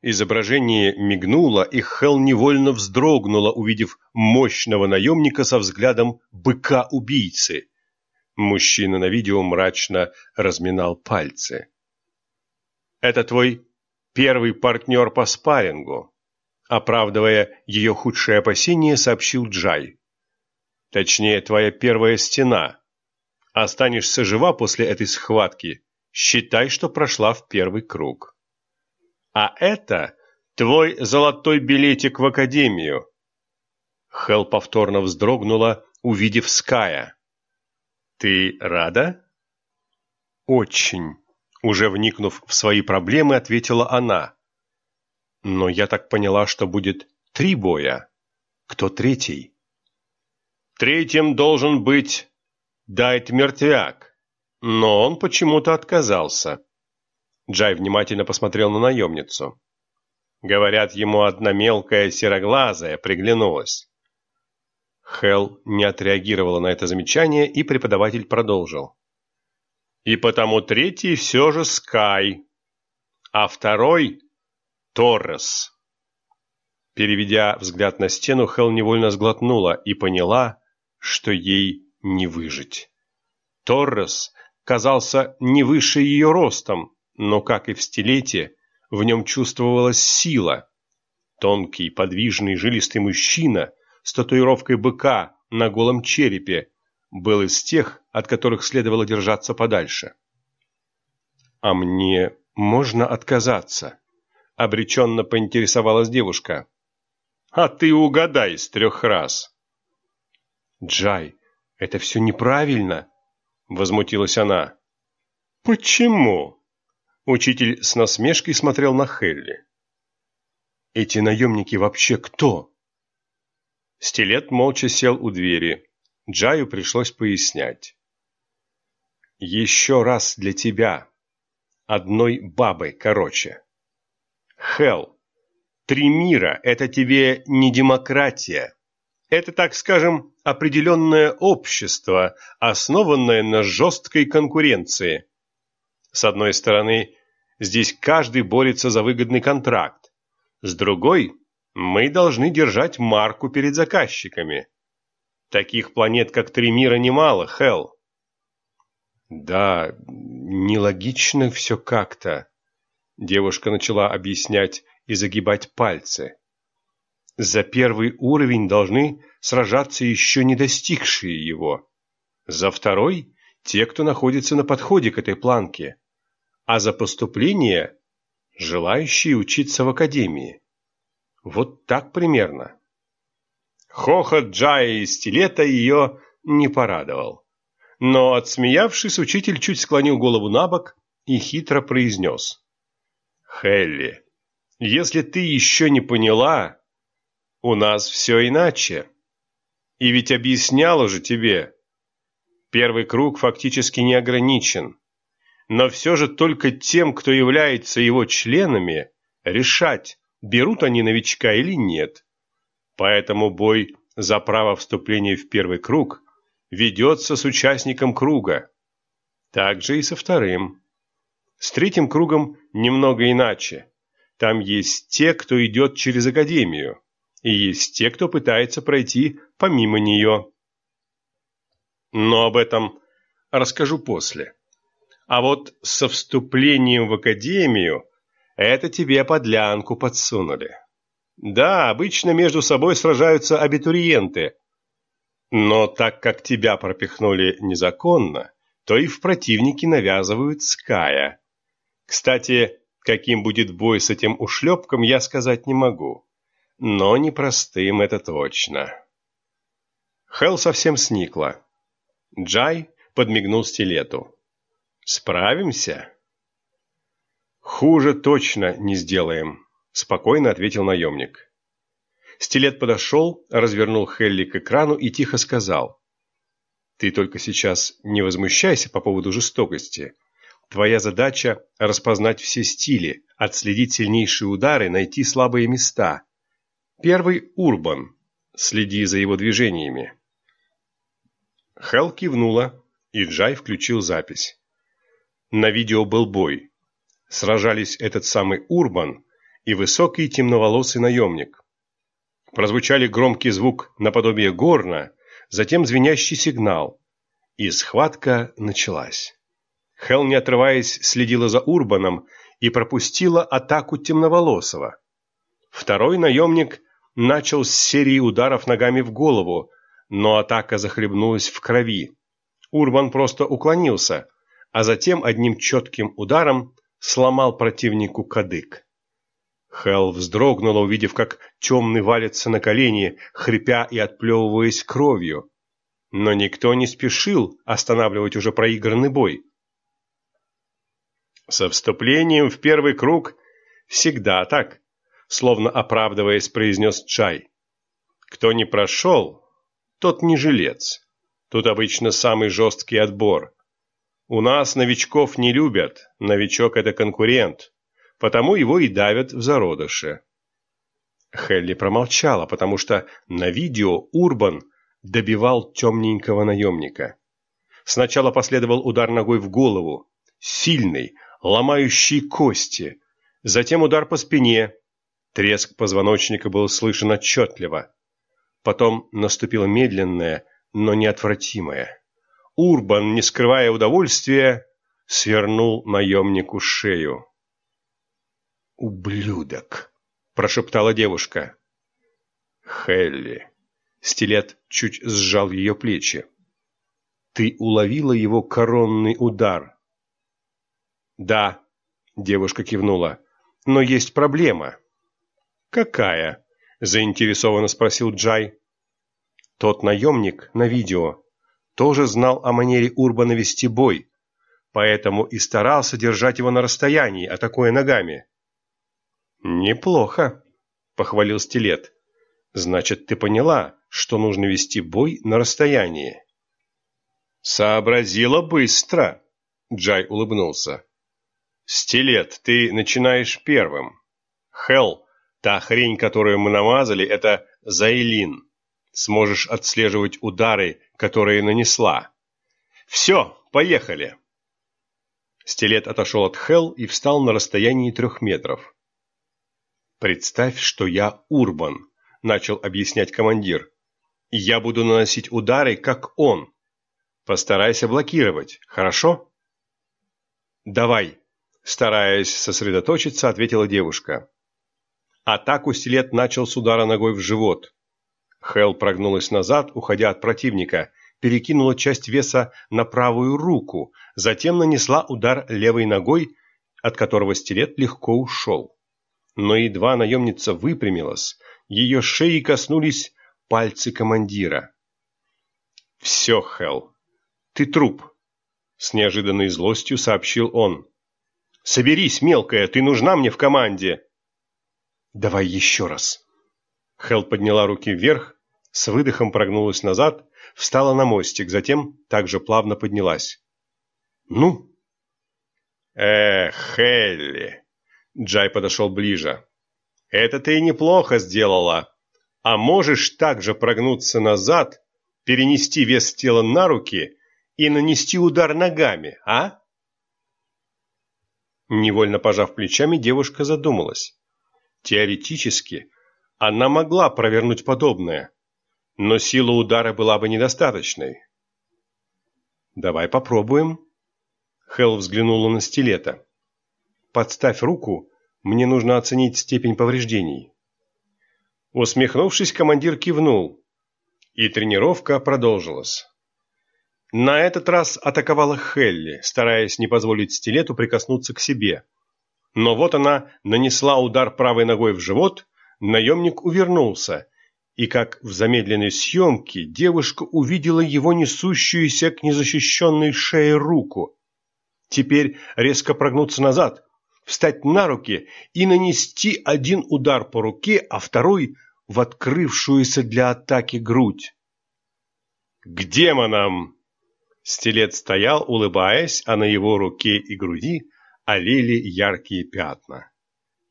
Изображение мигнуло, и Хел невольно вздрогнула, увидев мощного наемника со взглядом быка-убийцы. Мужчина на видео мрачно разминал пальцы. «Это твой первый партнер по спаррингу», оправдывая ее худшие опасения, сообщил Джай. «Точнее, твоя первая стена. Останешься жива после этой схватки, считай, что прошла в первый круг». А это твой золотой билетик в академию. Хел повторно вздрогнула, увидев Ская. Ты рада? Очень. Уже вникнув в свои проблемы, ответила она. Но я так поняла, что будет три боя. Кто третий? Третьим должен быть Дайт Мертвяк, но он почему-то отказался. Джай внимательно посмотрел на наемницу. Говорят, ему одна мелкая сероглазая приглянулась. Хел не отреагировала на это замечание, и преподаватель продолжил. И потому третий все же Скай, а второй — Торрес. Переведя взгляд на стену, Хел невольно сглотнула и поняла, что ей не выжить. Торрес казался не выше ее ростом, но, как и в стилете, в нем чувствовалась сила. Тонкий, подвижный, жилистый мужчина с татуировкой быка на голом черепе был из тех, от которых следовало держаться подальше. «А мне можно отказаться?» — обреченно поинтересовалась девушка. «А ты угадай с трех раз!» «Джай, это все неправильно!» — возмутилась она. «Почему?» Учитель с насмешкой смотрел на Хелли. «Эти наемники вообще кто?» Стилет молча сел у двери. Джаю пришлось пояснять. «Еще раз для тебя. Одной бабы, короче. Хел, три мира – это тебе не демократия. Это, так скажем, определенное общество, основанное на жесткой конкуренции. С одной стороны, Здесь каждый борется за выгодный контракт. С другой, мы должны держать марку перед заказчиками. Таких планет, как Три мира, немало, Хелл. Да, нелогично все как-то. Девушка начала объяснять и загибать пальцы. За первый уровень должны сражаться еще не достигшие его. За второй – те, кто находится на подходе к этой планке а за поступление – желающие учиться в академии. Вот так примерно. Хохот Джая из стилета ее не порадовал. Но, отсмеявшись, учитель чуть склонил голову на бок и хитро произнес. «Хелли, если ты еще не поняла, у нас все иначе. И ведь объяснял уже тебе. Первый круг фактически не ограничен но все же только тем, кто является его членами, решать, берут они новичка или нет. Поэтому бой за право вступления в первый круг ведется с участником круга. Также и со вторым. С третьим кругом немного иначе. Там есть те, кто идет через академию, и есть те, кто пытается пройти помимо нее. Но об этом расскажу после. А вот со вступлением в академию это тебе подлянку подсунули. Да, обычно между собой сражаются абитуриенты. Но так как тебя пропихнули незаконно, то и в противники навязывают Ская. Кстати, каким будет бой с этим ушлепком, я сказать не могу. Но непростым это точно. Хелл совсем сникла. Джай подмигнул стилету. Справимся? Хуже точно не сделаем, спокойно ответил наемник. Стилет подошел, развернул Хелли к экрану и тихо сказал. Ты только сейчас не возмущайся по поводу жестокости. Твоя задача – распознать все стили, отследить сильнейшие удары, найти слабые места. Первый – Урбан. Следи за его движениями. Хел кивнула, и Джай включил запись. На видео был бой. Сражались этот самый Урбан и высокий темноволосый наемник. Прозвучали громкий звук наподобие горна, затем звенящий сигнал, и схватка началась. Хел, не отрываясь, следила за Урбаном и пропустила атаку темноволосого. Второй наемник начал с серии ударов ногами в голову, но атака захлебнулась в крови. Урбан просто уклонился, а затем одним четким ударом сломал противнику кадык. Хел вздрогнула, увидев, как темный валится на колени, хрипя и отплевываясь кровью. Но никто не спешил останавливать уже проигранный бой. Со вступлением в первый круг всегда так, словно оправдываясь, произнес Чай. Кто не прошел, тот не жилец. Тут обычно самый жесткий отбор. У нас новичков не любят, новичок – это конкурент, потому его и давят в зародыше. Хелли промолчала, потому что на видео Урбан добивал темненького наемника. Сначала последовал удар ногой в голову, сильный, ломающий кости, затем удар по спине, треск позвоночника был слышен отчетливо. Потом наступило медленное, но неотвратимое. Урбан, не скрывая удовольствия, свернул наемнику шею. «Ублюдок!» – прошептала девушка. «Хелли!» – стилет чуть сжал ее плечи. «Ты уловила его коронный удар?» «Да», – девушка кивнула, – «но есть проблема». «Какая?» – заинтересованно спросил Джай. Тот наемник на видео тоже знал о манере Урбана вести бой, поэтому и старался держать его на расстоянии, атакуя ногами. «Неплохо», — похвалил Стилет. «Значит, ты поняла, что нужно вести бой на расстоянии». «Сообразила быстро», — Джай улыбнулся. «Стилет, ты начинаешь первым. Хелл, та хрень, которую мы намазали, это Зайлин сможешь отслеживать удары, которые нанесла. Все, поехали!» Стилет отошел от Хел и встал на расстоянии трех метров. «Представь, что я Урбан», — начал объяснять командир. «Я буду наносить удары, как он. Постарайся блокировать, хорошо?» «Давай», — стараясь сосредоточиться, ответила девушка. Атаку стилет начал с удара ногой в живот. Хел прогнулась назад, уходя от противника, перекинула часть веса на правую руку, затем нанесла удар левой ногой, от которого стилет легко ушел. Но едва наемница выпрямилась, ее шеи коснулись пальцы командира. «Все, Хел, ты труп», — с неожиданной злостью сообщил он. «Соберись, мелкая, ты нужна мне в команде». «Давай еще раз», Хел подняла руки вверх, с выдохом прогнулась назад, встала на мостик, затем также плавно поднялась. «Ну?» «Эх, Хелли!» Джай подошел ближе. «Это ты неплохо сделала. А можешь также прогнуться назад, перенести вес тела на руки и нанести удар ногами, а?» Невольно пожав плечами, девушка задумалась. Теоретически, она могла провернуть подобное, но сила удара была бы недостаточной. «Давай попробуем». Хелл взглянула на стилета. «Подставь руку, мне нужно оценить степень повреждений». Усмехнувшись, командир кивнул, и тренировка продолжилась. На этот раз атаковала Хелли, стараясь не позволить стилету прикоснуться к себе. Но вот она нанесла удар правой ногой в живот – наемник увернулся, и как в замедленной съемке девушка увидела его несущуюся к незащищенной шее руку. Теперь резко прогнуться назад, встать на руки и нанести один удар по руке, а второй в открывшуюся для атаки грудь. «К демонам!» Стилет стоял, улыбаясь, а на его руке и груди олели яркие пятна.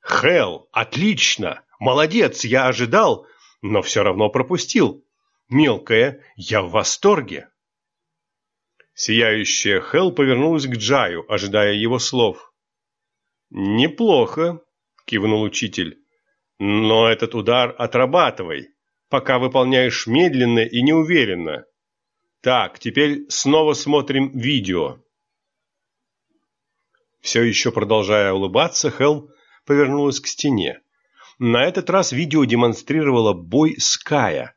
«Хелл, отлично! Молодец, я ожидал, но все равно пропустил. Мелкая, я в восторге. Сияющая Хел повернулась к Джаю, ожидая его слов. «Неплохо», — кивнул учитель. «Но этот удар отрабатывай, пока выполняешь медленно и неуверенно. Так, теперь снова смотрим видео». Все еще продолжая улыбаться, Хелл повернулась к стене. На этот раз видео демонстрировало бой Ская.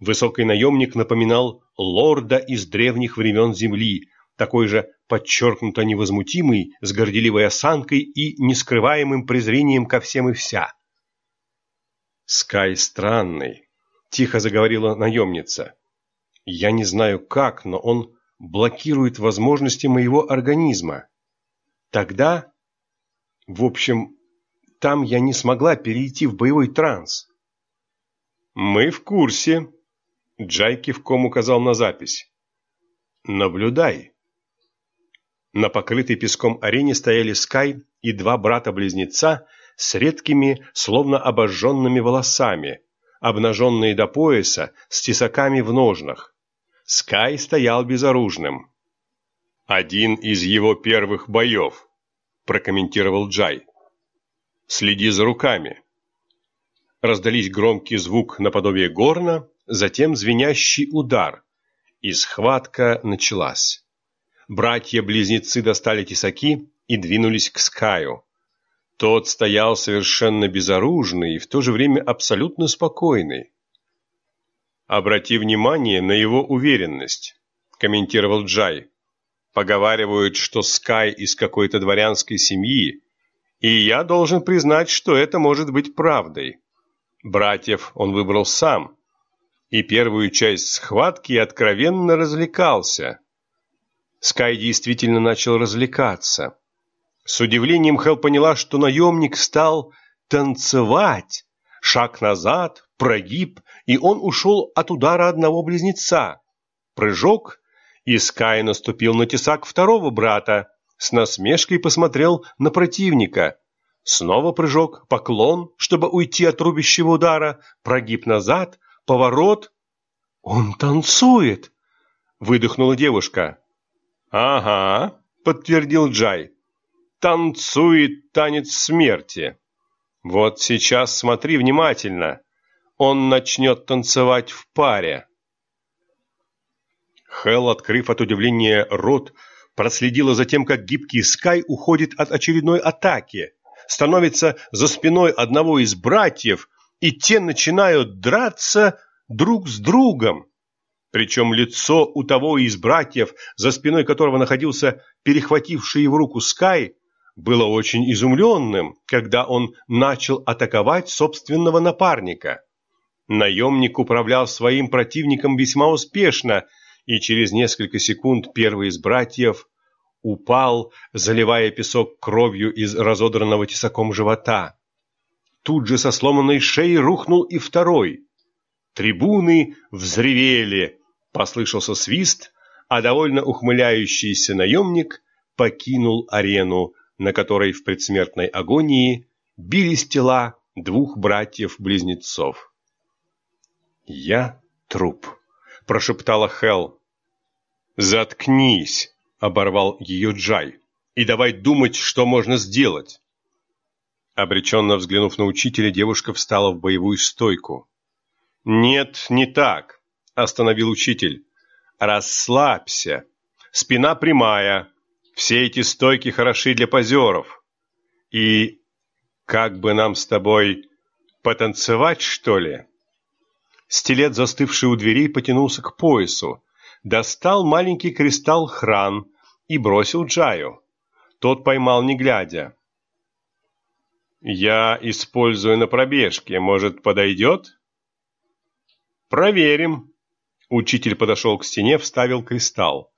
Высокий наемник напоминал лорда из древних времен Земли, такой же подчеркнуто невозмутимый, с горделивой осанкой и нескрываемым презрением ко всем и вся. «Скай странный», — тихо заговорила наемница. «Я не знаю как, но он блокирует возможности моего организма. Тогда, в общем, там я не смогла перейти в боевой транс». «Мы в курсе», — Джай кивком указал на запись. «Наблюдай». На покрытой песком арене стояли Скай и два брата-близнеца с редкими, словно обожженными волосами, обнаженные до пояса, с тесаками в ножнах. Скай стоял безоружным. «Один из его первых боев», – прокомментировал Джай. «Следи за руками». Раздались громкий звук наподобие горна, затем звенящий удар, и схватка началась. Братья-близнецы достали тесаки и двинулись к Скаю. Тот стоял совершенно безоружный и в то же время абсолютно спокойный. «Обрати внимание на его уверенность», – комментировал Джай. «Поговаривают, что Скай из какой-то дворянской семьи, и я должен признать, что это может быть правдой. Братьев он выбрал сам, и первую часть схватки откровенно развлекался». Скай действительно начал развлекаться. С удивлением Хел поняла, что наемник стал танцевать. Шаг назад, прогиб, и он ушел от удара одного близнеца. Прыжок, и Скай наступил на тесак второго брата, с насмешкой посмотрел на противника. Снова прыжок, поклон, чтобы уйти от рубящего удара, прогиб назад, поворот. «Он танцует!» — выдохнула девушка. «Ага», — подтвердил Джай. «Танцует танец смерти. Вот сейчас смотри внимательно. Он начнет танцевать в паре». Хелл, открыв от удивления рот, проследила за тем, как гибкий Скай уходит от очередной атаки, становится за спиной одного из братьев, и те начинают драться друг с другом. Причем лицо у того из братьев, за спиной которого находился перехвативший его руку Скай, было очень изумленным, когда он начал атаковать собственного напарника. Наемник управлял своим противником весьма успешно, и через несколько секунд первый из братьев упал, заливая песок кровью из разодранного тесаком живота. Тут же со сломанной шеей рухнул и второй. Трибуны взревели, Послышался свист, а довольно ухмыляющийся наемник покинул арену, на которой в предсмертной агонии бились тела двух братьев-близнецов. «Я труп», — прошептала Хел. «Заткнись», — оборвал ее Джай, — «и давай думать, что можно сделать». Обреченно взглянув на учителя, девушка встала в боевую стойку. «Нет, не так. – остановил учитель. «Расслабься. Спина прямая. Все эти стойки хороши для позеров. И как бы нам с тобой потанцевать, что ли?» Стилет, застывший у дверей, потянулся к поясу, достал маленький кристалл хран и бросил Джаю. Тот поймал, не глядя. «Я использую на пробежке. Может, подойдет?» «Проверим», Учитель подошел к стене, вставил кристалл.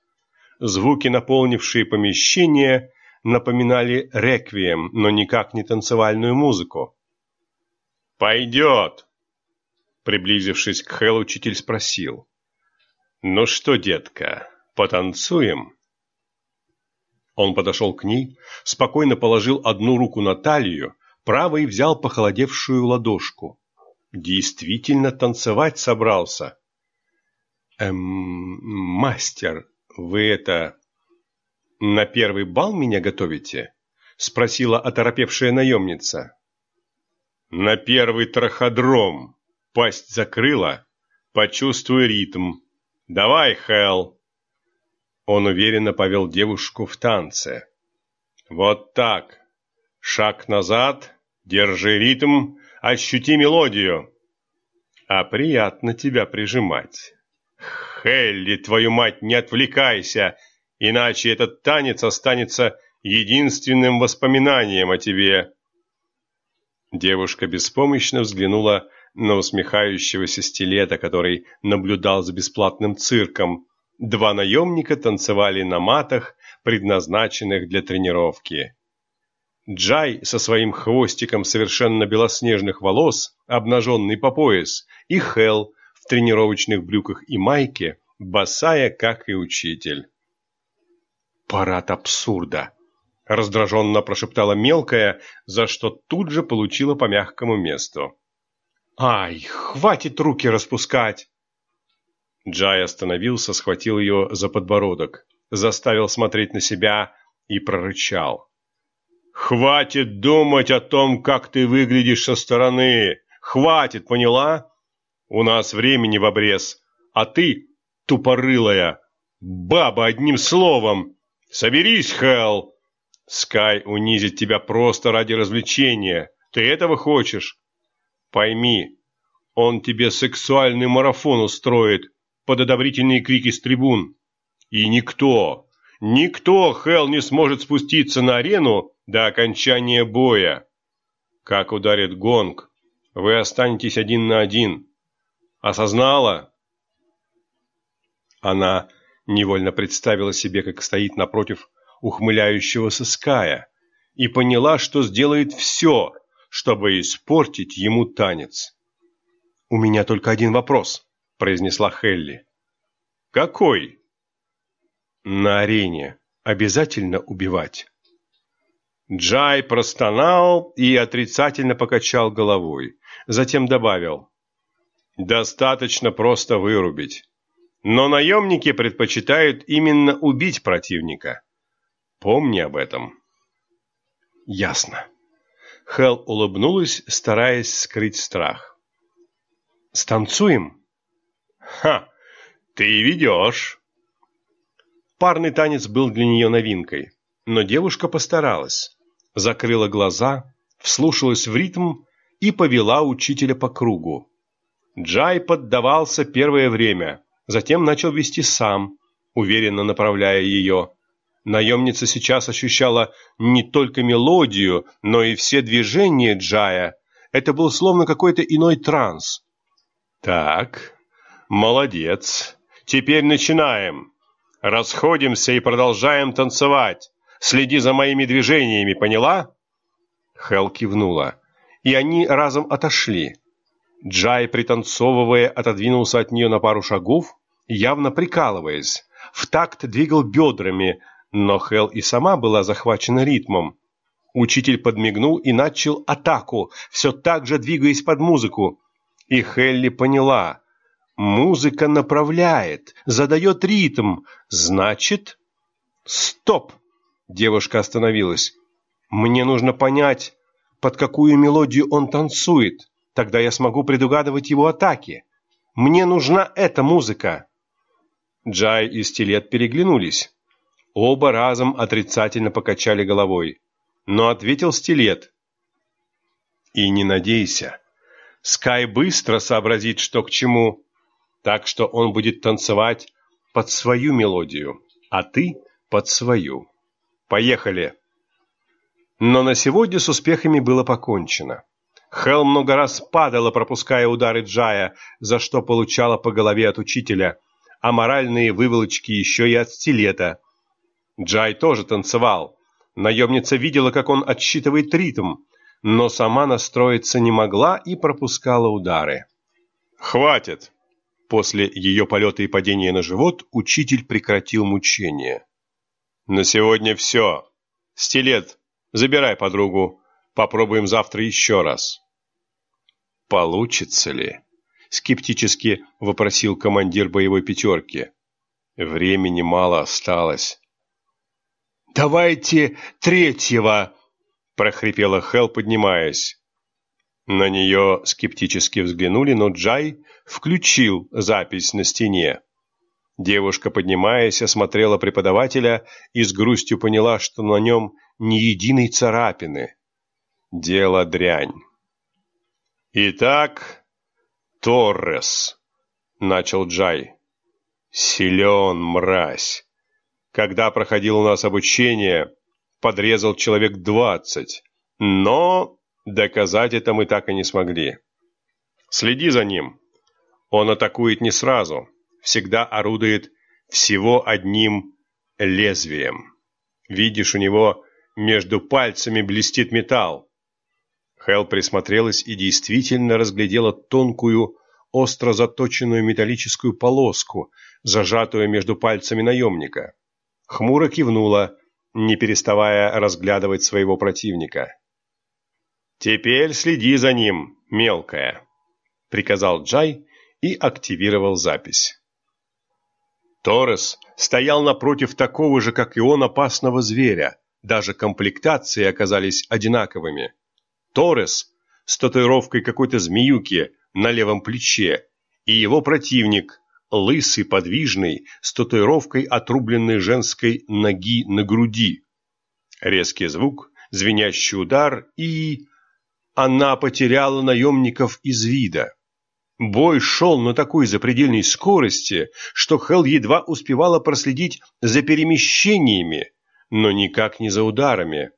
Звуки, наполнившие помещение, напоминали реквием, но никак не танцевальную музыку. «Пойдет!» Приблизившись к Хэл, учитель спросил. «Ну что, детка, потанцуем?» Он подошел к ней, спокойно положил одну руку на талию, правой взял похолодевшую ладошку. Действительно танцевать собрался. «Эм, мастер, вы это... на первый бал меня готовите?» — спросила оторопевшая наемница. На первый траходром. Пасть закрыла. Почувствуй ритм. Давай, Хэл. Он уверенно повел девушку в танце. Вот так. Шаг назад, держи ритм, ощути мелодию. А приятно тебя прижимать. Хелли, твою мать, не отвлекайся, иначе этот танец останется единственным воспоминанием о тебе. Девушка беспомощно взглянула на усмехающегося стилета, который наблюдал за бесплатным цирком. Два наемника танцевали на матах, предназначенных для тренировки. Джай со своим хвостиком совершенно белоснежных волос, обнаженный по пояс, и Хел в тренировочных брюках и майке, босая, как и учитель. «Парад абсурда!» — раздраженно прошептала мелкая, за что тут же получила по мягкому месту. «Ай, хватит руки распускать!» Джай остановился, схватил ее за подбородок, заставил смотреть на себя и прорычал. «Хватит думать о том, как ты выглядишь со стороны! Хватит, поняла? У нас времени в обрез, а ты, тупорылая, баба одним словом! Соберись, Хелл!» Скай унизит тебя просто ради развлечения. Ты этого хочешь? Пойми, он тебе сексуальный марафон устроит под одобрительные крики с трибун. И никто, никто, Хелл, не сможет спуститься на арену до окончания боя. Как ударит гонг, вы останетесь один на один. Осознала? Она невольно представила себе, как стоит напротив ухмыляющегося Ская, и поняла, что сделает все, чтобы испортить ему танец. «У меня только один вопрос», – произнесла Хелли. «Какой?» «На арене обязательно убивать?» Джай простонал и отрицательно покачал головой, затем добавил. «Достаточно просто вырубить. Но наемники предпочитают именно убить противника. Помни об этом. Ясно. Хел улыбнулась, стараясь скрыть страх. Станцуем? Ха, ты ведешь. Парный танец был для нее новинкой, но девушка постаралась. Закрыла глаза, вслушалась в ритм и повела учителя по кругу. Джай поддавался первое время, затем начал вести сам, уверенно направляя ее. Наемница сейчас ощущала не только мелодию, но и все движения Джая. Это был словно какой-то иной транс. «Так, молодец. Теперь начинаем. Расходимся и продолжаем танцевать. Следи за моими движениями, поняла?» Хел кивнула, и они разом отошли. Джай, пританцовывая, отодвинулся от нее на пару шагов, явно прикалываясь. В такт двигал бедрами – но Хел и сама была захвачена ритмом. Учитель подмигнул и начал атаку, все так же двигаясь под музыку. И Хелли поняла. Музыка направляет, задает ритм. Значит... Стоп! Девушка остановилась. Мне нужно понять, под какую мелодию он танцует. Тогда я смогу предугадывать его атаки. Мне нужна эта музыка. Джай и Стилет переглянулись. Оба разом отрицательно покачали головой, но ответил стилет. И не надейся. Скай быстро сообразит, что к чему, так что он будет танцевать под свою мелодию, а ты под свою. Поехали. Но на сегодня с успехами было покончено. Хел много раз падала, пропуская удары Джая, за что получала по голове от учителя, а моральные выволочки еще и от стилета – Джай тоже танцевал. Наемница видела, как он отсчитывает ритм, но сама настроиться не могла и пропускала удары. «Хватит!» После ее полета и падения на живот учитель прекратил мучение. «На сегодня все. Стилет, забирай подругу. Попробуем завтра еще раз». «Получится ли?» — скептически вопросил командир боевой пятерки. «Времени мало осталось». «Давайте третьего!» – прохрипела Хел, поднимаясь. На нее скептически взглянули, но Джай включил запись на стене. Девушка, поднимаясь, осмотрела преподавателя и с грустью поняла, что на нем ни единой царапины. Дело дрянь. «Итак, Торрес», — начал Джай. «Силен, мразь. Когда проходил у нас обучение, подрезал человек двадцать, но доказать это мы так и не смогли. Следи за ним. Он атакует не сразу, всегда орудует всего одним лезвием. Видишь, у него между пальцами блестит металл. Хел присмотрелась и действительно разглядела тонкую, остро заточенную металлическую полоску, зажатую между пальцами наемника. Хмуро кивнула, не переставая разглядывать своего противника. «Теперь следи за ним, мелкая», — приказал Джай и активировал запись. Торрес стоял напротив такого же, как и он, опасного зверя. Даже комплектации оказались одинаковыми. Торрес с татуировкой какой-то змеюки на левом плече и его противник, лысый, подвижный, с татуировкой отрубленной женской ноги на груди. Резкий звук, звенящий удар и... Она потеряла наемников из вида. Бой шел на такой запредельной скорости, что Хел едва успевала проследить за перемещениями, но никак не за ударами.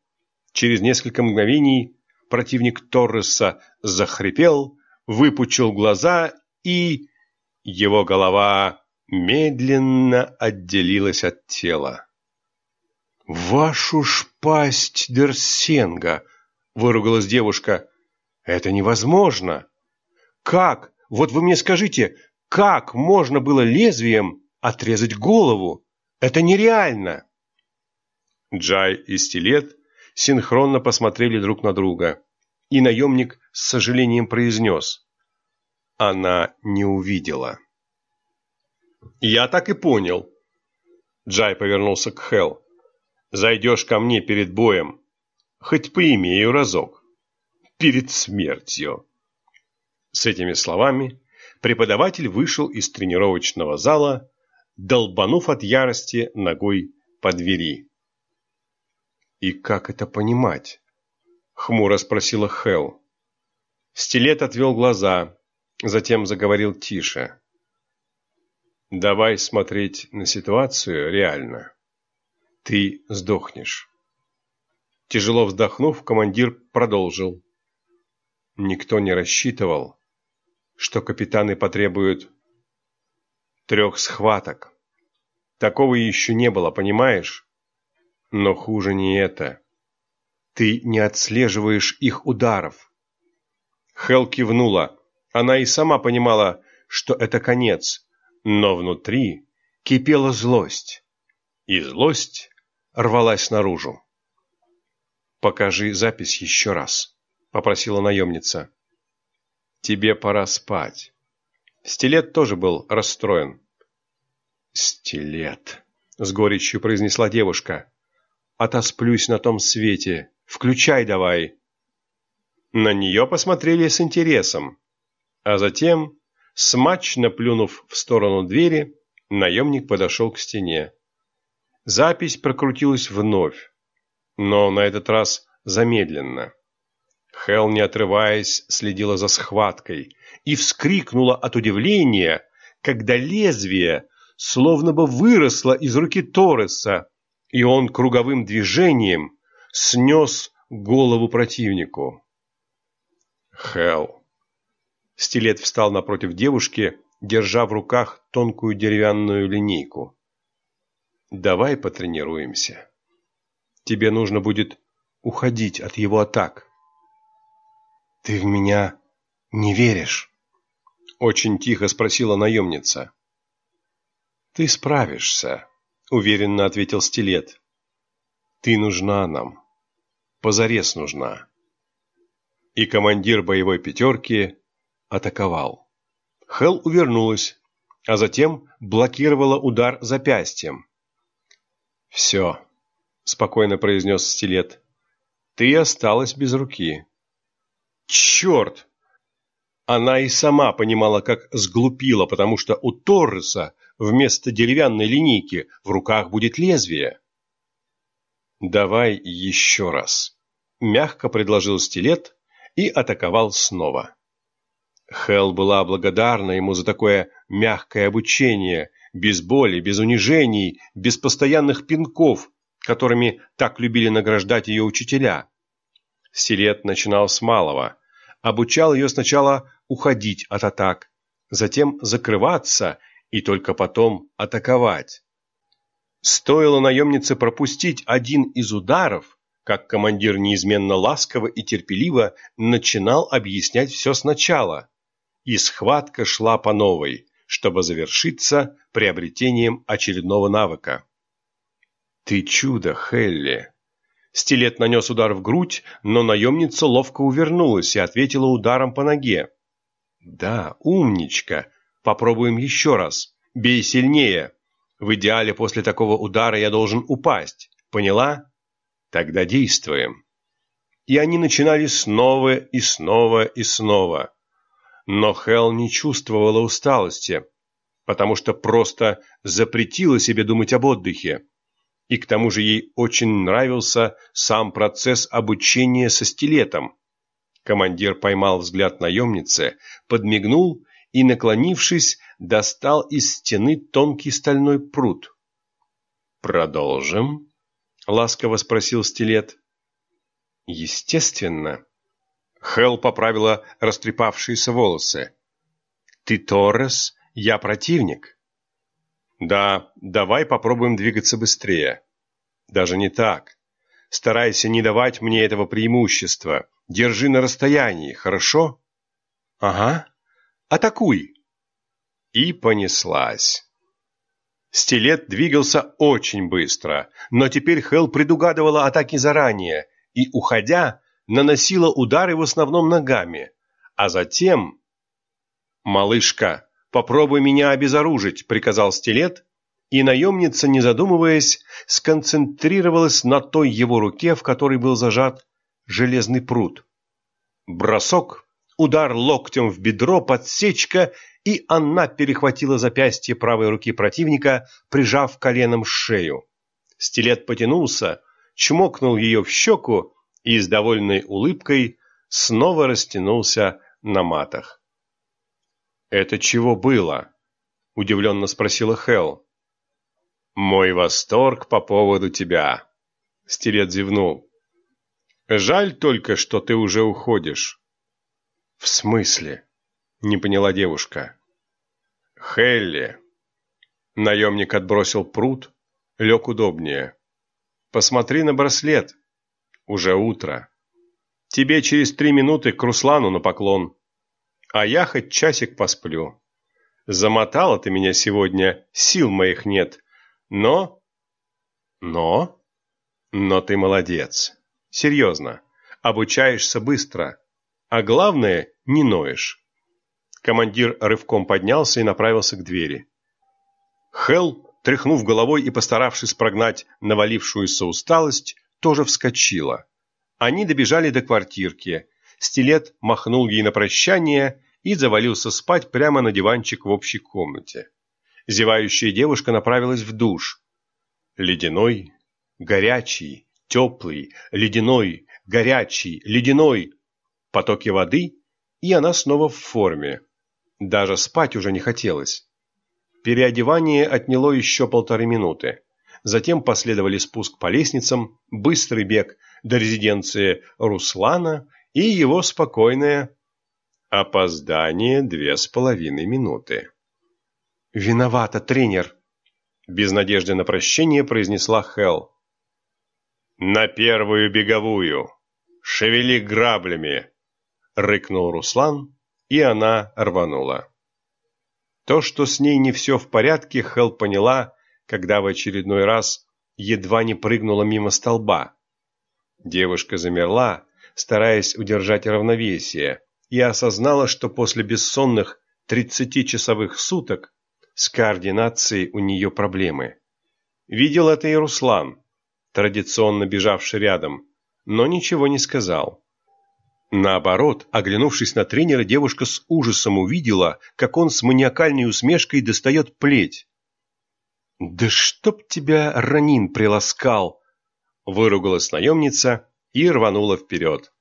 Через несколько мгновений противник Торреса захрипел, выпучил глаза и... Его голова медленно отделилась от тела. «Вашу ж пасть, Дерсенга!» — выругалась девушка. «Это невозможно! Как? Вот вы мне скажите, как можно было лезвием отрезать голову? Это нереально!» Джай и Стилет синхронно посмотрели друг на друга, и наемник с сожалением произнес. Она не увидела. «Я так и понял». Джай повернулся к Хел. «Зайдешь ко мне перед боем, хоть поимею разок. Перед смертью». С этими словами преподаватель вышел из тренировочного зала, долбанув от ярости ногой по двери. «И как это понимать?» — хмуро спросила Хел. Стилет отвел глаза, затем заговорил тише. «Давай смотреть на ситуацию реально. Ты сдохнешь». Тяжело вздохнув, командир продолжил. Никто не рассчитывал, что капитаны потребуют трех схваток. Такого еще не было, понимаешь? Но хуже не это. Ты не отслеживаешь их ударов. Хел кивнула. Она и сама понимала, что это конец, но внутри кипела злость. И злость рвалась наружу. «Покажи запись еще раз», — попросила наемница. «Тебе пора спать». Стилет тоже был расстроен. «Стилет», — с горечью произнесла девушка отосплюсь на том свете. Включай давай!» На нее посмотрели с интересом, а затем, смачно плюнув в сторону двери, наемник подошел к стене. Запись прокрутилась вновь, но на этот раз замедленно. Хел, не отрываясь, следила за схваткой и вскрикнула от удивления, когда лезвие словно бы выросло из руки Торреса, и он круговым движением снес голову противнику. Хел. Стилет встал напротив девушки, держа в руках тонкую деревянную линейку. «Давай потренируемся. Тебе нужно будет уходить от его атак». «Ты в меня не веришь?» Очень тихо спросила наемница. «Ты справишься», — уверенно ответил Стилет. «Ты нужна нам. Позарез нужна». И командир боевой пятерки атаковал. Хел увернулась, а затем блокировала удар запястьем. «Все», — спокойно произнес Стилет, — «ты осталась без руки. Черт! Она и сама понимала, как сглупила, потому что у Торреса вместо деревянной линейки в руках будет лезвие. «Давай еще раз», — мягко предложил стилет и атаковал снова. Хел была благодарна ему за такое мягкое обучение, без боли, без унижений, без постоянных пинков, которыми так любили награждать ее учителя. Стилет начинал с малого, обучал ее сначала уходить от атак, затем закрываться и только потом атаковать. Стоило наемнице пропустить один из ударов, как командир неизменно ласково и терпеливо начинал объяснять все сначала, и схватка шла по новой, чтобы завершиться приобретением очередного навыка. «Ты чудо, Хелли!» Стилет нанес удар в грудь, но наемница ловко увернулась и ответила ударом по ноге. «Да, умничка. Попробуем еще раз. Бей сильнее. В идеале после такого удара я должен упасть. Поняла? Тогда действуем». И они начинали снова и снова и снова. Но Хел не чувствовала усталости, потому что просто запретила себе думать об отдыхе. И к тому же ей очень нравился сам процесс обучения со стилетом. Командир поймал взгляд наемницы, подмигнул и, наклонившись, достал из стены тонкий стальной прут. «Продолжим?» — ласково спросил стилет. «Естественно». Хел поправила растрепавшиеся волосы. «Ты Торрес, я противник». «Да, давай попробуем двигаться быстрее». «Даже не так. Старайся не давать мне этого преимущества. Держи на расстоянии, хорошо? Ага. Атакуй. И понеслась. Стилет двигался очень быстро, но теперь Хел предугадывала атаки заранее и, уходя, наносила удары в основном ногами, а затем... «Малышка, попробуй меня обезоружить», — приказал Стилет, и наемница, не задумываясь, сконцентрировалась на той его руке, в которой был зажат железный пруд. Бросок, удар локтем в бедро, подсечка, и она перехватила запястье правой руки противника, прижав коленом шею. Стилет потянулся, чмокнул ее в щеку и с довольной улыбкой снова растянулся на матах. «Это чего было?» – удивленно спросила Хелл. «Мой восторг по поводу тебя», – Стилет зевнул. Жаль только, что ты уже уходишь. В смысле? Не поняла девушка. Хелли. Наемник отбросил пруд, лег удобнее. Посмотри на браслет. Уже утро. Тебе через три минуты к Руслану на поклон. А я хоть часик посплю. Замотала ты меня сегодня, сил моих нет. Но... Но... Но ты молодец. Серьезно. Обучаешься быстро. А главное, не ноешь. Командир рывком поднялся и направился к двери. Хел, тряхнув головой и постаравшись прогнать навалившуюся усталость, тоже вскочила. Они добежали до квартирки. Стилет махнул ей на прощание и завалился спать прямо на диванчик в общей комнате. Зевающая девушка направилась в душ. Ледяной, горячий, теплый, ледяной, горячий, ледяной. Потоки воды, и она снова в форме. Даже спать уже не хотелось. Переодевание отняло еще полторы минуты. Затем последовали спуск по лестницам, быстрый бег до резиденции Руслана и его спокойное опоздание две с половиной минуты. «Виновата, тренер!» Без надежды на прощение произнесла Хелл. «На первую беговую! Шевели граблями!» — рыкнул Руслан, и она рванула. То, что с ней не все в порядке, Хел поняла, когда в очередной раз едва не прыгнула мимо столба. Девушка замерла, стараясь удержать равновесие, и осознала, что после бессонных тридцатичасовых суток с координацией у нее проблемы. Видел это и Руслан, традиционно бежавший рядом, но ничего не сказал. Наоборот, оглянувшись на тренера, девушка с ужасом увидела, как он с маниакальной усмешкой достает плеть. «Да чтоб тебя Ранин приласкал!» — выругалась наемница и рванула вперед.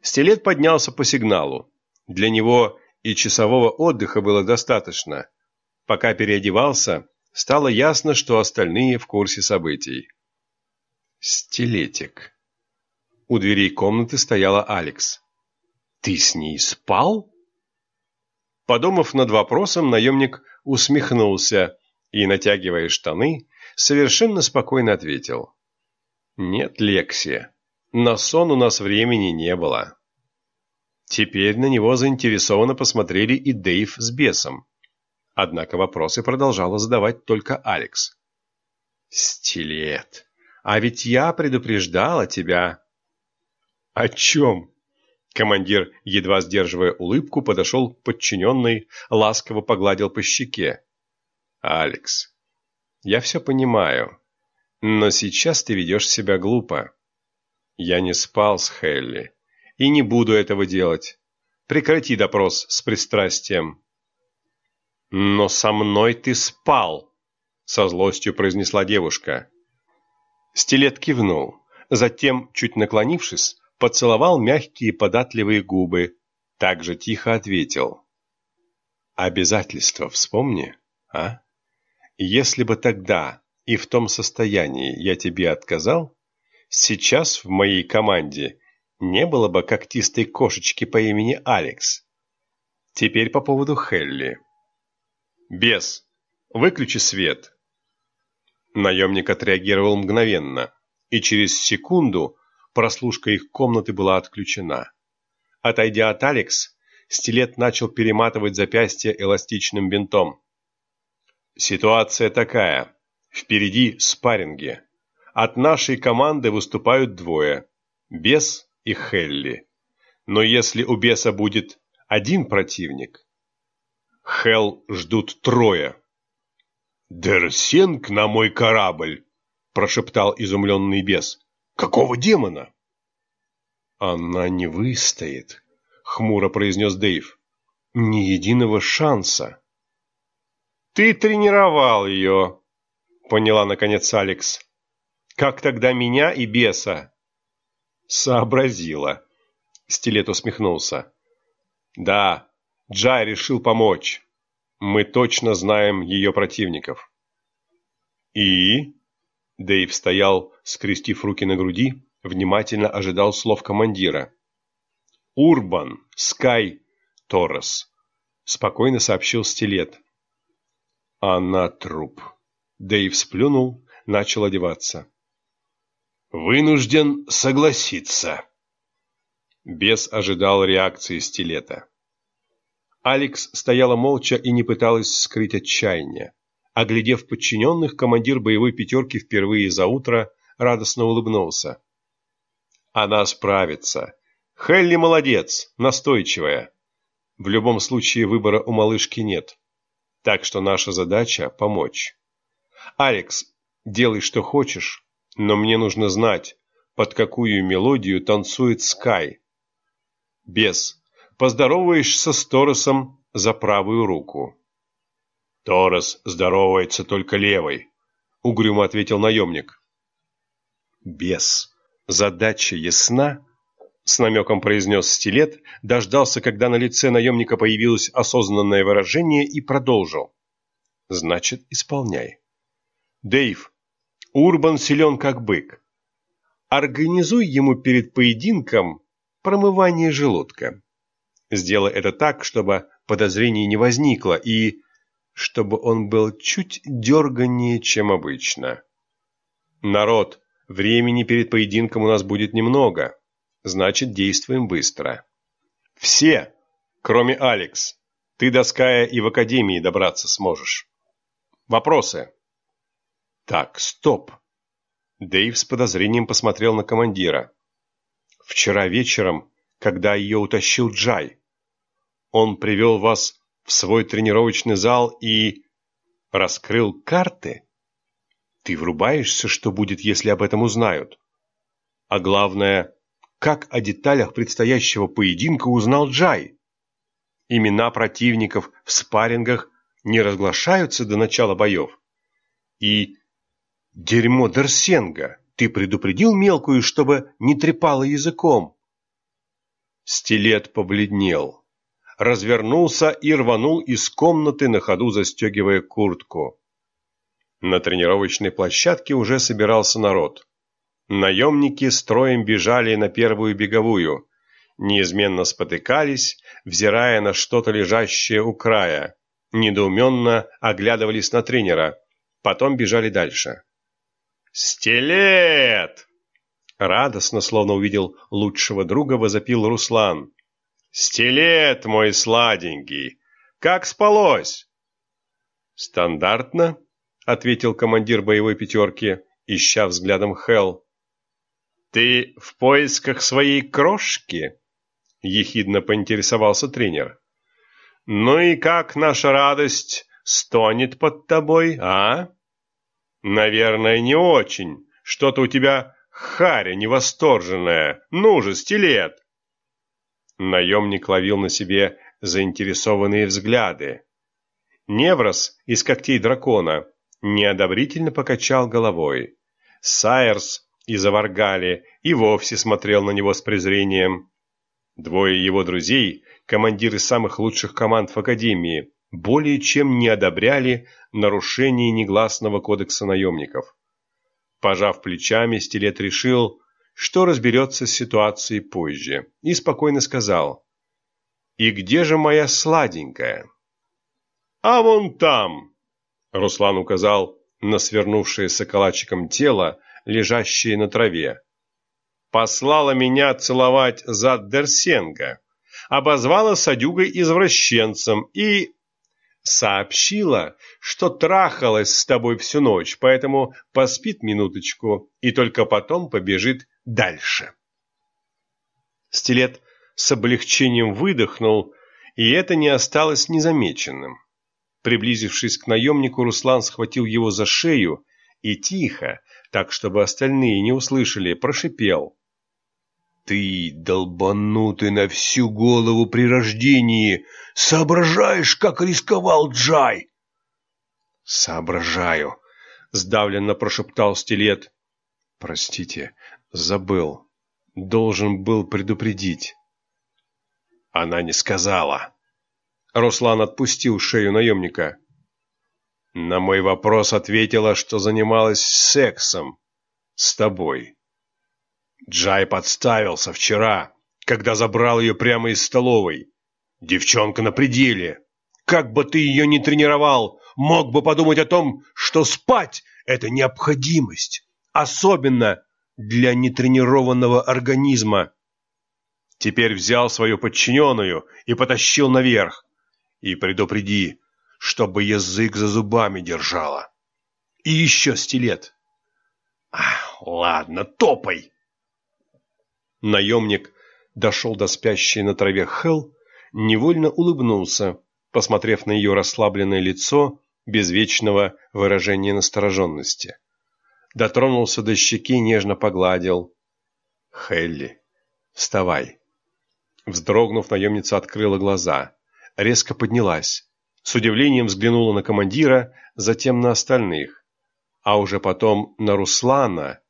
Стилет поднялся по сигналу. Для него и часового отдыха было достаточно. Пока переодевался, стало ясно, что остальные в курсе событий. Стилетик. У дверей комнаты стояла Алекс. «Ты с ней спал?» Подумав над вопросом, наемник усмехнулся и, натягивая штаны, совершенно спокойно ответил. «Нет, Лекси, на сон у нас времени не было». Теперь на него заинтересованно посмотрели и Дэйв с бесом. Однако вопросы продолжала задавать только Алекс. «Стилет, а ведь я предупреждала тебя «О чем?» Командир, едва сдерживая улыбку, подошел к подчиненной, ласково погладил по щеке. «Алекс, я все понимаю, но сейчас ты ведешь себя глупо. Я не спал с Хелли и не буду этого делать. Прекрати допрос с пристрастием». «Но со мной ты спал!» — со злостью произнесла девушка. Стилет кивнул, затем, чуть наклонившись, поцеловал мягкие податливые губы, также тихо ответил. «Обязательства вспомни, а? Если бы тогда и в том состоянии я тебе отказал, сейчас в моей команде не было бы когтистой кошечки по имени Алекс. Теперь по поводу Хелли. Бес, выключи свет». Наемник отреагировал мгновенно, и через секунду прослушка их комнаты была отключена. Отойдя от Алекс, стилет начал перематывать запястье эластичным бинтом. Ситуация такая. Впереди спарринги. От нашей команды выступают двое. Бес и Хелли. Но если у Беса будет один противник, Хелл ждут трое. «Дерсенг на мой корабль!» – прошептал изумленный бес. Какого демона? Она не выстоит, хмуро произнес Дэйв. Ни единого шанса. Ты тренировал ее, поняла наконец Алекс. Как тогда меня и беса? Сообразила. Стилет усмехнулся. Да, Джай решил помочь. Мы точно знаем ее противников. И? Дэйв стоял, скрестив руки на груди, внимательно ожидал слов командира. «Урбан, Скай, Торрес», — спокойно сообщил стилет. «Она труп». Дэйв сплюнул, начал одеваться. «Вынужден согласиться». Бес ожидал реакции стилета. Алекс стояла молча и не пыталась скрыть отчаяние. Оглядев подчиненных, командир боевой пятерки впервые за утро радостно улыбнулся. Она справится. Хелли молодец, настойчивая. В любом случае выбора у малышки нет. Так что наша задача – помочь. Алекс, делай что хочешь, но мне нужно знать, под какую мелодию танцует Скай. Бес, поздороваешься с Торосом за правую руку. Торос здоровается только левой, угрюмо ответил наемник. Бес. Задача ясна, с намеком произнес стилет, дождался, когда на лице наемника появилось осознанное выражение и продолжил. Значит, исполняй. Дейв, Урбан силен как бык. Организуй ему перед поединком промывание желудка. Сделай это так, чтобы подозрений не возникло, и чтобы он был чуть дерганнее, чем обычно. «Народ, времени перед поединком у нас будет немного, значит, действуем быстро. Все, кроме Алекс, ты до Ская и в Академии добраться сможешь. Вопросы?» «Так, стоп!» Дэйв с подозрением посмотрел на командира. «Вчера вечером, когда ее утащил Джай, он привел вас в свой тренировочный зал и... раскрыл карты? Ты врубаешься, что будет, если об этом узнают? А главное, как о деталях предстоящего поединка узнал Джай. Имена противников в спаррингах не разглашаются до начала боев. И дерьмо Дерсенга, ты предупредил мелкую, чтобы не трепала языком? Стилет побледнел, развернулся и рванул из комнаты на ходу, застегивая куртку. На тренировочной площадке уже собирался народ. Наемники строем бежали на первую беговую, неизменно спотыкались, взирая на что-то лежащее у края, недоуменно оглядывались на тренера, потом бежали дальше. «Стилет!» Радостно, словно увидел лучшего друга, возопил Руслан. «Стилет, мой сладенький! Как спалось?» «Стандартно», — ответил командир боевой пятерки, ища взглядом Хелл. «Ты в поисках своей крошки?» — ехидно поинтересовался тренер. «Ну и как наша радость стонет под тобой, а?» «Наверное, не очень. Что-то у тебя харя невосторженная. Ну же, стилет!» Наемник ловил на себе заинтересованные взгляды. Неврос из когтей дракона неодобрительно покачал головой. Сайерс из Аваргали и вовсе смотрел на него с презрением. Двое его друзей, командиры самых лучших команд в Академии, более чем не одобряли нарушение негласного кодекса наемников. Пожав плечами, Стилет решил, что разберется с ситуацией позже, и спокойно сказал, «И где же моя сладенькая?» «А вон там!» Руслан указал на свернувшееся калачиком тело, лежащее на траве. «Послала меня целовать зад Дерсенга, обозвала садюгой-извращенцем и...» сообщила, что трахалась с тобой всю ночь, поэтому поспит минуточку и только потом побежит дальше. Стилет с облегчением выдохнул, и это не осталось незамеченным. Приблизившись к наемнику, Руслан схватил его за шею и тихо, так чтобы остальные не услышали, прошипел. «Ты, долбанутый на всю голову при рождении, соображаешь, как рисковал Джай?» «Соображаю», — сдавленно прошептал стилет. «Простите, забыл. Должен был предупредить». Она не сказала. Руслан отпустил шею наемника. На мой вопрос ответила, что занималась сексом с тобой. Джай подставился вчера, когда забрал ее прямо из столовой. Девчонка на пределе. Как бы ты ее ни тренировал, мог бы подумать о том, что спать – это необходимость, особенно для нетренированного организма. Теперь взял свою подчиненную и потащил наверх. И предупреди, чтобы язык за зубами держала. И еще стилет. А, ладно, топай. Наемник дошел до спящей на траве Хел, невольно улыбнулся, посмотрев на ее расслабленное лицо без вечного выражения настороженности. Дотронулся до щеки, нежно погладил. «Хелли, вставай!» Вздрогнув, наемница открыла глаза, резко поднялась, с удивлением взглянула на командира, затем на остальных, а уже потом на Руслана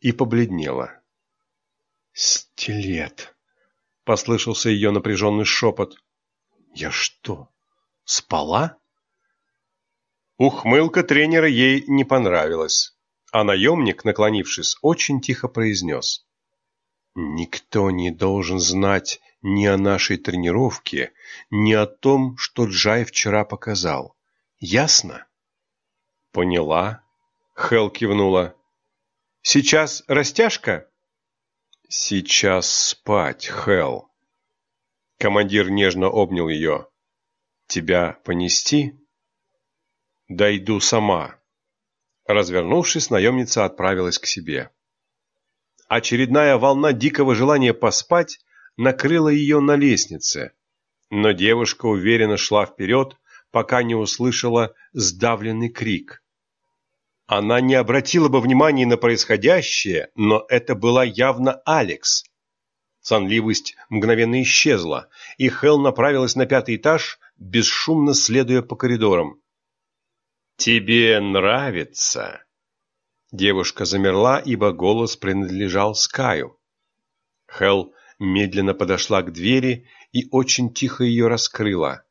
и побледнела. «Стилет!» — послышался ее напряженный шепот. «Я что, спала?» Ухмылка тренера ей не понравилась, а наемник, наклонившись, очень тихо произнес. «Никто не должен знать ни о нашей тренировке, ни о том, что Джай вчера показал. Ясно?» «Поняла», — Хел кивнула. «Сейчас растяжка?» «Сейчас спать, Хел». Командир нежно обнял ее. «Тебя понести?» «Дойду сама». Развернувшись, наемница отправилась к себе. Очередная волна дикого желания поспать накрыла ее на лестнице, но девушка уверенно шла вперед, пока не услышала сдавленный крик. Она не обратила бы внимания на происходящее, но это была явно Алекс. Сонливость мгновенно исчезла, и Хел направилась на пятый этаж, бесшумно следуя по коридорам. «Тебе нравится?» Девушка замерла, ибо голос принадлежал Скаю. Хел медленно подошла к двери и очень тихо ее раскрыла.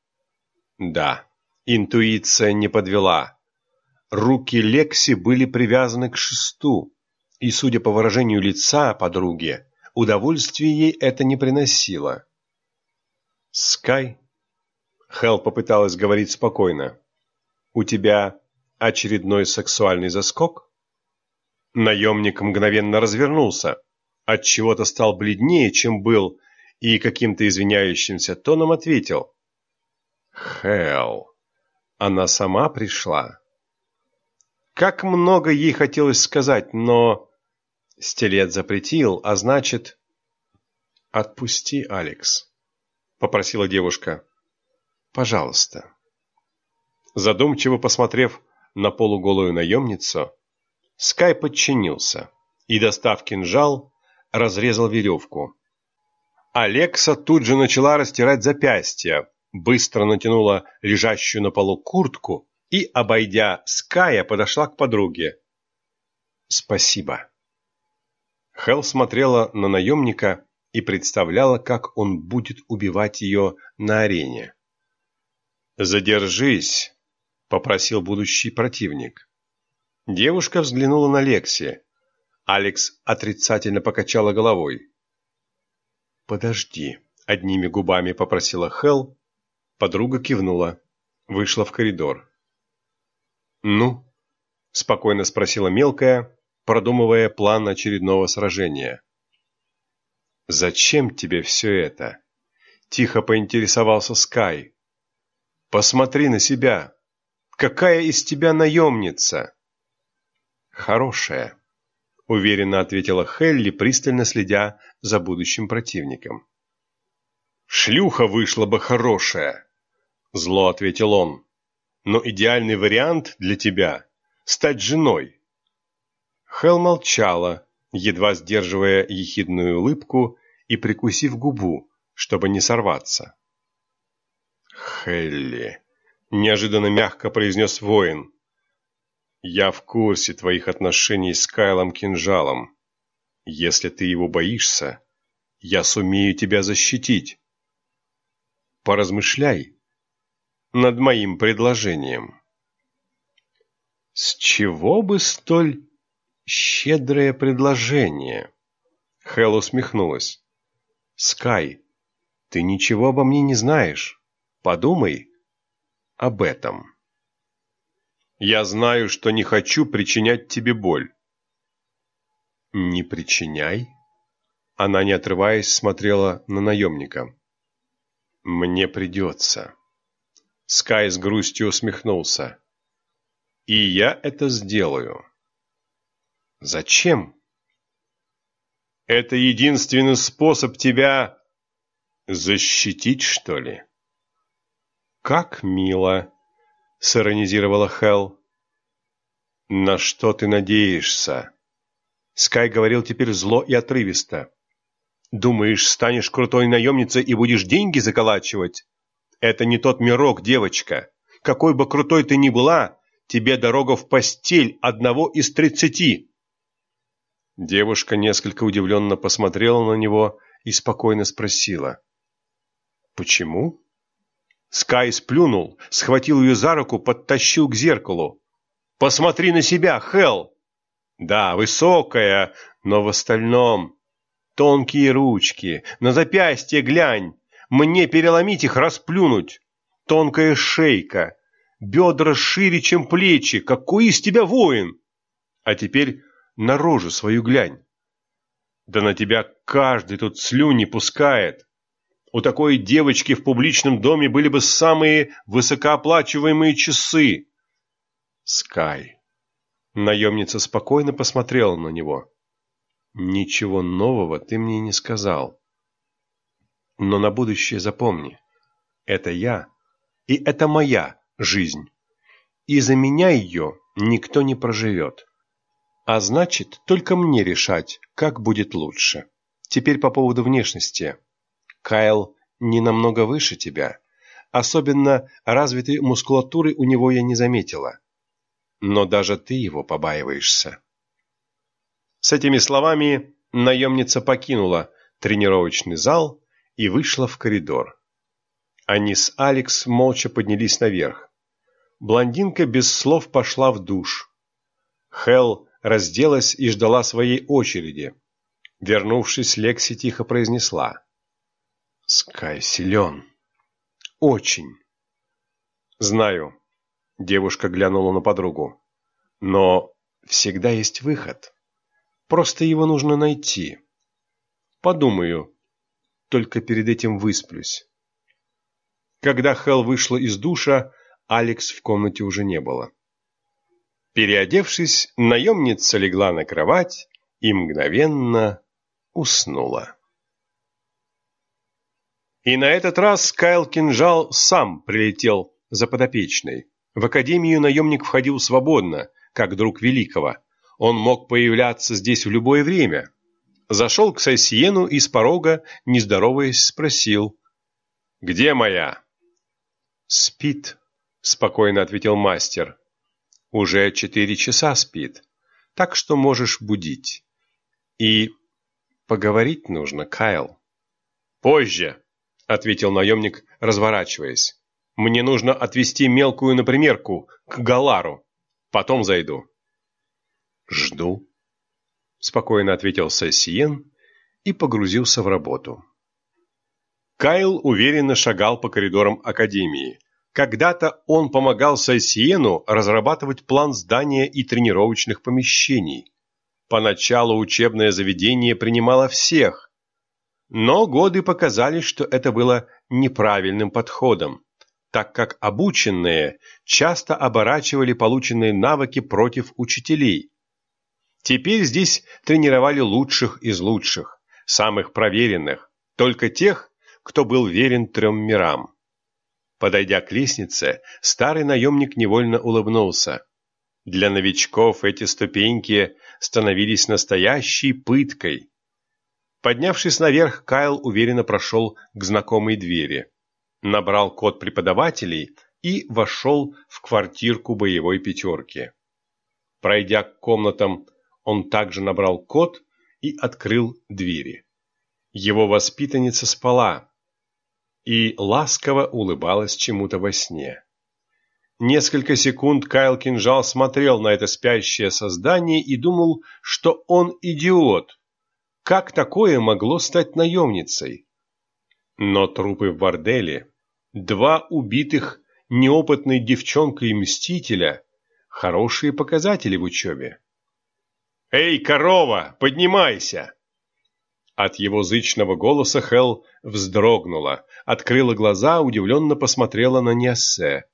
Да, интуиция не подвела. Руки Лекси были привязаны к шесту, и, судя по выражению лица подруги, удовольствия ей это не приносило. «Скай?» Хел попыталась говорить спокойно. «У тебя очередной сексуальный заскок?» Наемник мгновенно развернулся, отчего-то стал бледнее, чем был, и каким-то извиняющимся тоном ответил. «Хел, она сама пришла?» Как много ей хотелось сказать, но... Стилет запретил, а значит... «Отпусти, Алекс», — попросила девушка. «Пожалуйста». Задумчиво посмотрев на полуголую наемницу, Скай подчинился и, достав кинжал, разрезал веревку. Алекса тут же начала растирать запястья, быстро натянула лежащую на полу куртку и, обойдя Ская, подошла к подруге. «Спасибо». Хелл смотрела на наемника и представляла, как он будет убивать ее на арене. «Задержись», — попросил будущий противник. Девушка взглянула на Лекси. Алекс отрицательно покачала головой. «Подожди», — одними губами попросила Хелл. Подруга кивнула, вышла в коридор. «Ну?» – спокойно спросила мелкая, продумывая план очередного сражения. «Зачем тебе все это?» – тихо поинтересовался Скай. «Посмотри на себя! Какая из тебя наемница?» «Хорошая», – уверенно ответила Хелли, пристально следя за будущим противником. «Шлюха вышла бы хорошая!» – зло ответил он но идеальный вариант для тебя – стать женой. Хел молчала, едва сдерживая ехидную улыбку и прикусив губу, чтобы не сорваться. «Хелли», – неожиданно мягко произнес воин, – «я в курсе твоих отношений с Кайлом Кинжалом. Если ты его боишься, я сумею тебя защитить. Поразмышляй над моим предложением. С чего бы столь щедрое предложение? Хэл усмехнулась. Скай, ты ничего обо мне не знаешь. Подумай об этом. Я знаю, что не хочу причинять тебе боль. Не причиняй. Она, не отрываясь, смотрела на наемника. Мне придется. Скай с грустью усмехнулся. «И я это сделаю». «Зачем?» «Это единственный способ тебя защитить, что ли?» «Как мило!» — сиронизировала Хелл. «На что ты надеешься?» Скай говорил теперь зло и отрывисто. «Думаешь, станешь крутой наемницей и будешь деньги заколачивать? Это не тот мирок, девочка. Какой бы крутой ты ни была, тебе дорога в постель одного из тридцати. Девушка несколько удивленно посмотрела на него и спокойно спросила. «Почему?» Скай сплюнул, схватил ее за руку, подтащил к зеркалу. «Посмотри на себя, Хел!» «Да, высокая, но в остальном...» «Тонкие ручки, на запястье глянь, мне переломить их, расплюнуть. Тонкая шейка, бедра шире, чем плечи. Какой из тебя воин? А теперь на рожу свою глянь. Да на тебя каждый тут слюни пускает. У такой девочки в публичном доме были бы самые высокооплачиваемые часы. Скай. Наемница спокойно посмотрела на него. Ничего нового ты мне не сказал. Но на будущее запомни, это я, и это моя жизнь. И за меня ее никто не проживет. А значит, только мне решать, как будет лучше. Теперь по поводу внешности. Кайл не намного выше тебя. Особенно развитой мускулатуры у него я не заметила. Но даже ты его побаиваешься. С этими словами наемница покинула тренировочный зал и вышла в коридор. Они с Алекс молча поднялись наверх. Блондинка без слов пошла в душ. Хел разделась и ждала своей очереди. Вернувшись, Лекси тихо произнесла. «Скай силен. Очень». «Знаю», — девушка глянула на подругу. «Но всегда есть выход. Просто его нужно найти. Подумаю, только перед этим высплюсь». Когда Хел вышла из душа, Алекс в комнате уже не было. Переодевшись, наемница легла на кровать и мгновенно уснула. И на этот раз Кайл Кинжал сам прилетел за подопечной. В академию наемник входил свободно, как друг Великого. Он мог появляться здесь в любое время. Зашел к Сайсиену и с порога, не здороваясь, спросил. «Где моя?» «Спит», — спокойно ответил мастер. «Уже четыре часа спит, так что можешь будить. И поговорить нужно, Кайл». «Позже», — ответил наемник, разворачиваясь. «Мне нужно отвезти мелкую на примерку к Галару. Потом зайду». «Жду», — спокойно ответил Сессиен и погрузился в работу. Кайл уверенно шагал по коридорам Академии. Когда-то он помогал Сайсиену разрабатывать план здания и тренировочных помещений. Поначалу учебное заведение принимало всех, но годы показали, что это было неправильным подходом, так как обученные часто оборачивали полученные навыки против учителей. Теперь здесь тренировали лучших из лучших, самых проверенных, только тех, кто был верен трем мирам. Подойдя к лестнице, старый наемник невольно улыбнулся. Для новичков эти ступеньки становились настоящей пыткой. Поднявшись наверх, Кайл уверенно прошел к знакомой двери, набрал код преподавателей и вошел в квартирку боевой пятерки. Пройдя к комнатам, он также набрал код и открыл двери. Его воспитанница спала, и ласково улыбалась чему-то во сне. Несколько секунд Кайл Кинжал смотрел на это спящее создание и думал, что он идиот. Как такое могло стать наемницей? Но трупы в борделе, два убитых неопытной девчонкой мстителя – хорошие показатели в учебе. «Эй, корова, поднимайся!» От его зычного голоса Хел вздрогнула, открыла глаза, удивленно посмотрела на Нессе.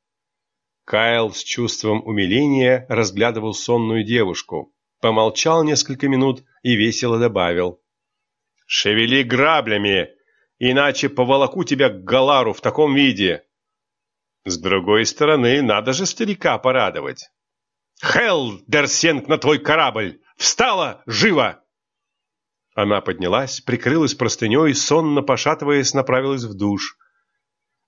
Кайл с чувством умиления разглядывал сонную девушку, помолчал несколько минут и весело добавил. «Шевели граблями, иначе поволоку тебя к Галару в таком виде!» С другой стороны, надо же старика порадовать. «Хелл, Дерсенг, на твой корабль! Встала! Живо!» Она поднялась, прикрылась простыней, сонно пошатываясь, направилась в душ.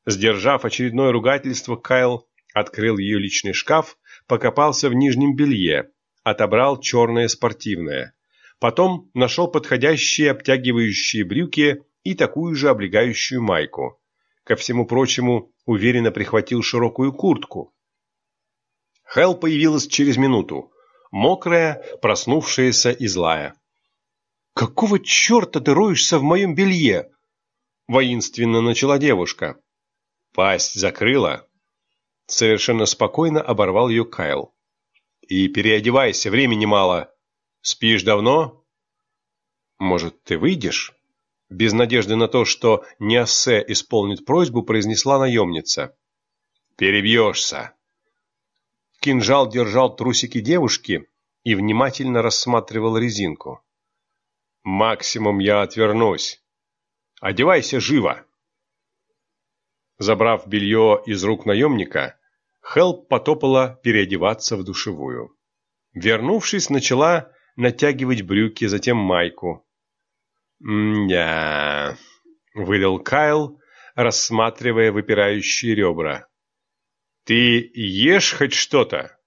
Сдержав очередное ругательство, Кайл открыл ее личный шкаф, покопался в нижнем белье, отобрал черное спортивное. Потом нашел подходящие обтягивающие брюки и такую же облегающую майку. Ко всему прочему, уверенно прихватил широкую куртку. Хэл появилась через минуту, мокрая, проснувшаяся и злая. «Какого черта ты роешься в моем белье?» Воинственно начала девушка. Пасть закрыла. Совершенно спокойно оборвал ее Кайл. «И переодевайся, времени мало. Спишь давно?» «Может, ты выйдешь?» Без надежды на то, что Неоссе исполнит просьбу, произнесла наемница. «Перебьешься!» Кинжал держал трусики девушки и внимательно рассматривал резинку. Максимум я отвернусь. Одевайся живо. Забрав белье из рук наемника, Хелп потопала переодеваться в душевую. Вернувшись, начала натягивать брюки, затем майку. «М-да», — выдал Кайл, рассматривая выпирающие ребра. «Ты ешь хоть что-то?»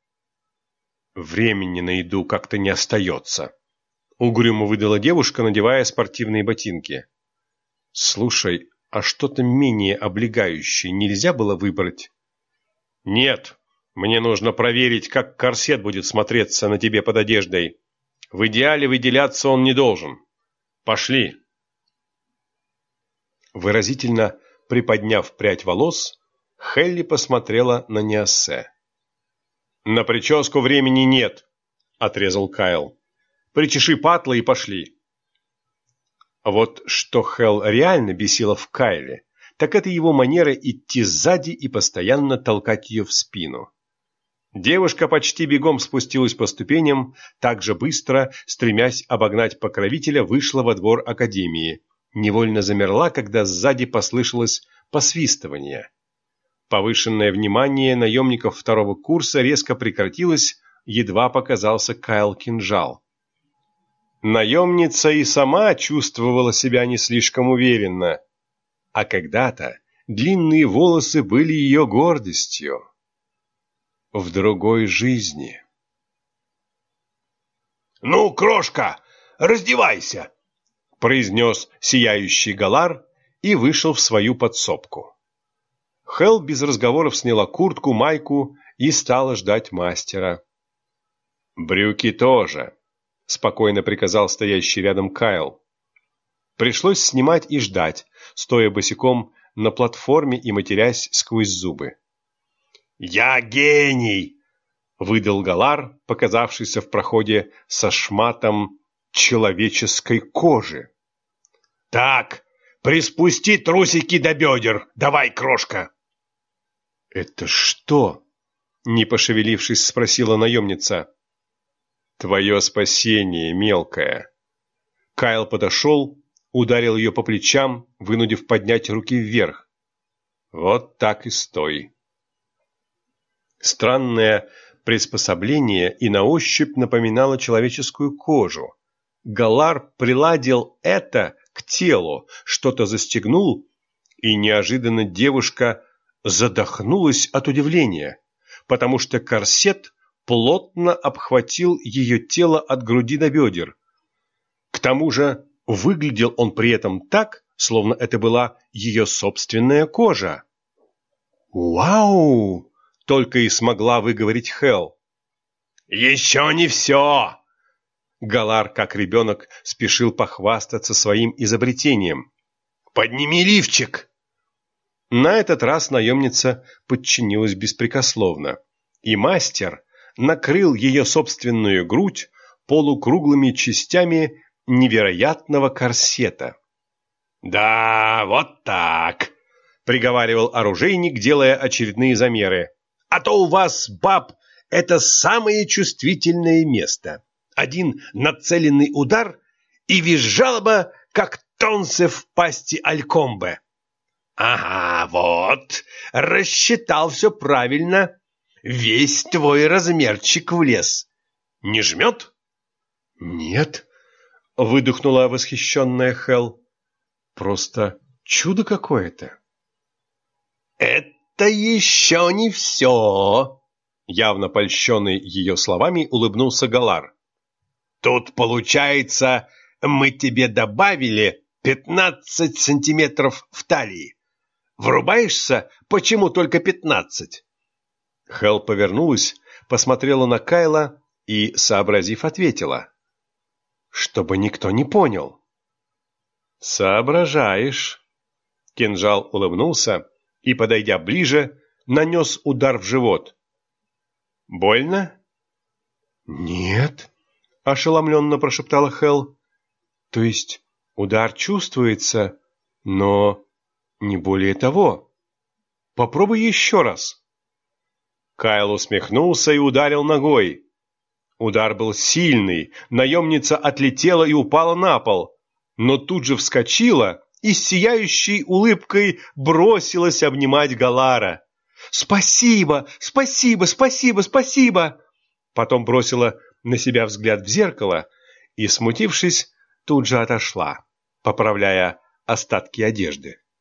«Времени на еду как-то не остается», — угрюмо выдала девушка, надевая спортивные ботинки. «Слушай, а что-то менее облегающее нельзя было выбрать?» «Нет, мне нужно проверить, как корсет будет смотреться на тебе под одеждой. В идеале выделяться он не должен. Пошли!» Выразительно приподняв прядь волос, Хелли посмотрела на Неоссе. «На прическу времени нет», — отрезал Кайл. «Причеши патлы и пошли». Вот что Хелл реально бесило в Кайле, так это его манера идти сзади и постоянно толкать ее в спину. Девушка почти бегом спустилась по ступеням, так же быстро, стремясь обогнать покровителя, вышла во двор Академии. Невольно замерла, когда сзади послышалось посвистывание. Повышенное внимание наемников второго курса резко прекратилось, едва показался Кайл Кинжал. Наемница и сама чувствовала себя не слишком уверенно, а когда-то длинные волосы были ее гордостью. В другой жизни. «Ну, крошка, раздевайся!» произнес сияющий Галар и вышел в свою подсобку. Хел без разговоров сняла куртку, майку и стала ждать мастера. «Брюки тоже», — спокойно приказал стоящий рядом Кайл. Пришлось снимать и ждать, стоя босиком на платформе и матерясь сквозь зубы. «Я гений!» — выдал Галар, показавшийся в проходе со шматом человеческой кожи. «Так, приспусти трусики до бедер, давай, крошка!» «Это что?» — не пошевелившись, спросила наемница. «Твое спасение, мелкая!» Кайл подошел, ударил ее по плечам, вынудив поднять руки вверх. «Вот так и стой!» Странное приспособление и на ощупь напоминало человеческую кожу. Галар приладил это к телу, что-то застегнул, и неожиданно девушка задохнулась от удивления, потому что корсет плотно обхватил ее тело от груди до бедер. К тому же выглядел он при этом так, словно это была ее собственная кожа. «Вау!» — только и смогла выговорить Хел. «Еще не все!» Галар, как ребенок, спешил похвастаться своим изобретением. «Подними лифчик!» На этот раз наемница подчинилась беспрекословно, и мастер накрыл ее собственную грудь полукруглыми частями невероятного корсета. «Да, вот так!» — приговаривал оружейник, делая очередные замеры. «А то у вас, баб, это самое чувствительное место!» один нацеленный удар и визжала бы, как тонце в пасти алькомбе. Ага, вот, рассчитал все правильно. Весь твой размерчик влез. Не жмет? Нет, выдохнула восхищенная Хел. Просто чудо какое-то. Это еще не все. Явно польщенный ее словами улыбнулся Галар. Тут, получается, мы тебе добавили пятнадцать сантиметров в талии. Врубаешься, почему только пятнадцать? Хел повернулась, посмотрела на Кайла и, сообразив, ответила. Чтобы никто не понял. Соображаешь. Кинжал улыбнулся и, подойдя ближе, нанес удар в живот. Больно? Нет. — ошеломленно прошептала Хел. «То есть удар чувствуется, но не более того. Попробуй еще раз». Кайл усмехнулся и ударил ногой. Удар был сильный, наемница отлетела и упала на пол, но тут же вскочила и с сияющей улыбкой бросилась обнимать Галара. «Спасибо! Спасибо! Спасибо! Спасибо!» Потом бросила на себя взгляд в зеркало и, смутившись, тут же отошла. поправляя остатки одежды.